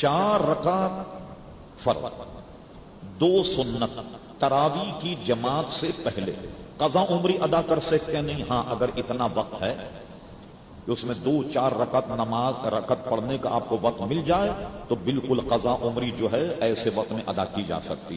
چار رکعت فرض۔ دو سنت تراوی کی جماعت سے پہلے۔ قضا عمری ادا کر سکتے نہیں ہاں اگر اتنا وقت ہے کہ اس میں دو، چار رکعت نماز، رکعت پڑھنے کا آپ کو وقت مل جائے، تو بالکل قضا عمری جو ہے ایسے وقت میں ادا کی جا سکتی